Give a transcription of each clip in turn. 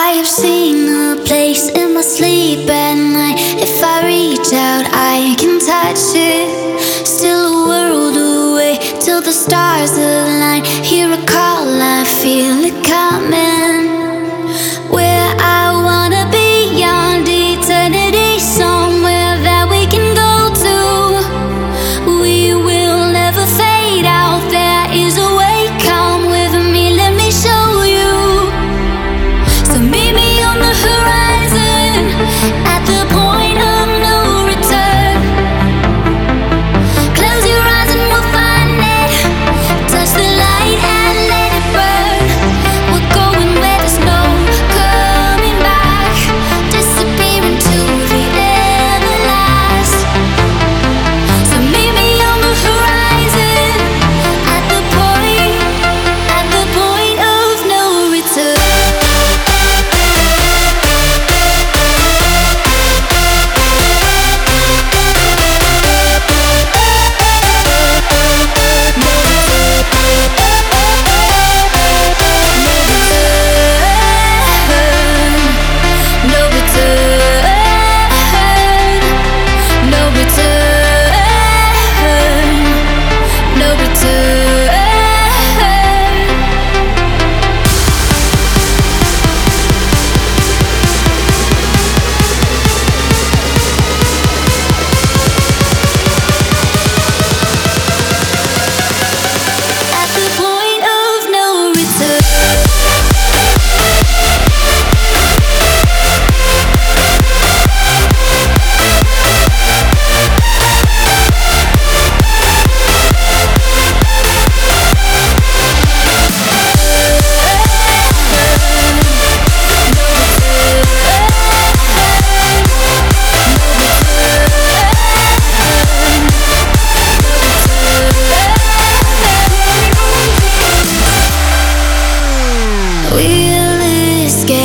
I have seen a place in my sleep at night. If I reach out, I can touch it.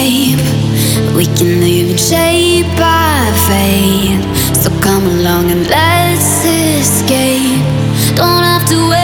We can leave shape by fate. So come along and let's escape. Don't have to wait.